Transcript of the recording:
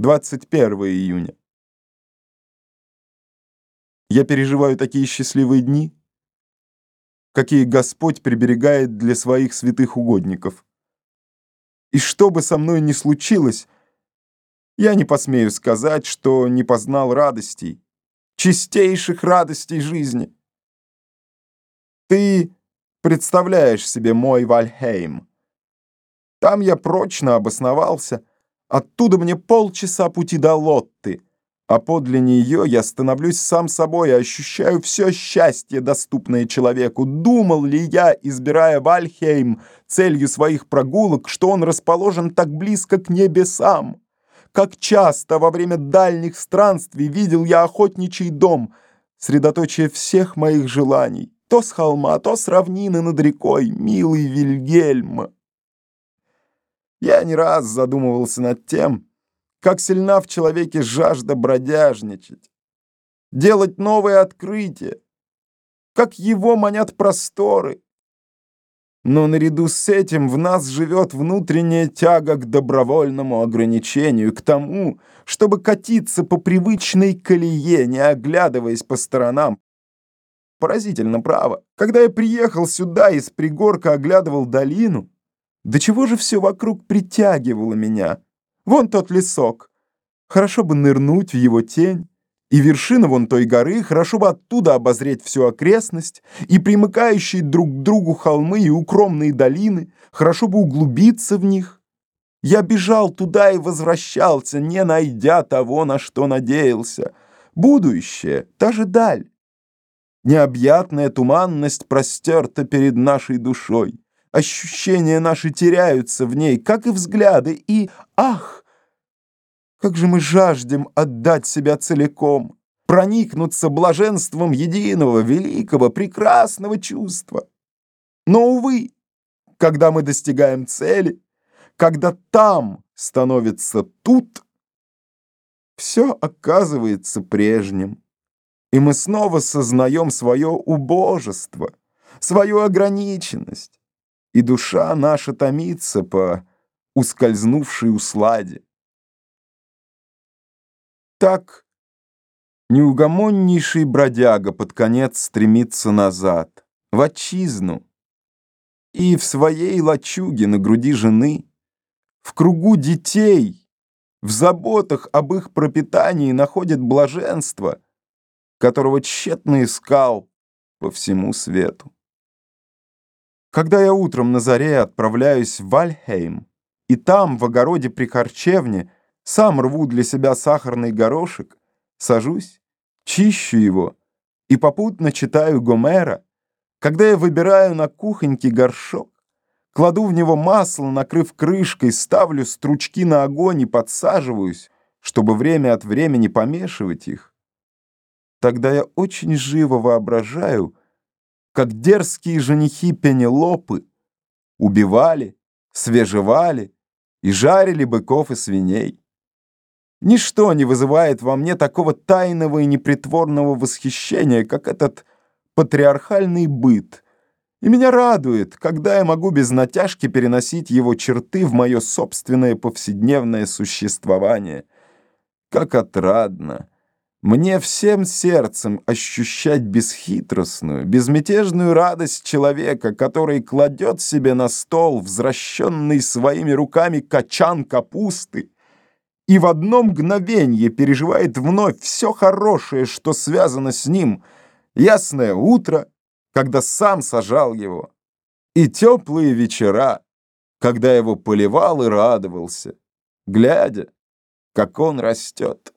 21 июня. Я переживаю такие счастливые дни, какие Господь приберегает для своих святых угодников. И что бы со мной ни случилось, я не посмею сказать, что не познал радостей, чистейших радостей жизни. Ты представляешь себе мой Вальхейм. Там я прочно обосновался, оттуда мне полчаса пути до Лотты, а подле нее я становлюсь сам собой и ощущаю все счастье, доступное человеку. Думал ли я, избирая Вальхейм целью своих прогулок, что он расположен так близко к небесам? Как часто во время дальних странствий видел я охотничий дом, средоточие всех моих желаний, то с холма, то с равнины над рекой, милый Вильгельм. Я не раз задумывался над тем, как сильна в человеке жажда бродяжничать, делать новые открытия, как его манят просторы, но наряду с этим в нас живет внутренняя тяга к добровольному ограничению, к тому, чтобы катиться по привычной колее, не оглядываясь по сторонам. Поразительно право. Когда я приехал сюда и с пригорка оглядывал долину, до чего же все вокруг притягивало меня? Вон тот лесок. Хорошо бы нырнуть в его тень. И вершина вон той горы, хорошо бы оттуда обозреть всю окрестность, и примыкающие друг к другу холмы и укромные долины, хорошо бы углубиться в них. Я бежал туда и возвращался, не найдя того, на что надеялся. Будущее, та же даль. Необъятная туманность простерта перед нашей душой. Ощущения наши теряются в ней, как и взгляды, и, ах, как же мы жаждем отдать себя целиком, проникнуться блаженством единого, великого, прекрасного чувства. Но, увы, когда мы достигаем цели, когда там становится тут, все оказывается прежним, и мы снова сознаем свое убожество, свою ограниченность, и душа наша томится по ускользнувшей усладе. Так неугомоннейший бродяга под конец стремится назад, в отчизну, и в своей лачуге на груди жены, в кругу детей, в заботах об их пропитании находит блаженство, которого тщетно искал по всему свету. Когда я утром на заре отправляюсь в Вальхейм, и там, в огороде при харчевне, сам рву для себя сахарный горошек, сажусь, чищу его и попутно читаю Гомера. Когда я выбираю на кухоньке горшок, кладу в него масло, накрыв крышкой, ставлю стручки на огонь и подсаживаюсь, чтобы время от времени помешивать их. Тогда я очень живо воображаю, как дерзкие женихи Пенелопы убивали, свежевали и жарили быков и свиней. Ничто не вызывает во мне такого тайного и непритворного восхищения, как этот патриархальный быт. И меня радует, когда я могу без натяжки переносить его черты в мое собственное повседневное существование. Как отрадно! Мне всем сердцем ощущать бесхитростную, безмятежную радость человека, который кладет себе на стол взращенный своими руками качан капусты, и в одно мгновенье переживает вновь все хорошее, что связано с ним, ясное утро, когда сам сажал его, и теплые вечера, когда его поливал и радовался, глядя, как он растет.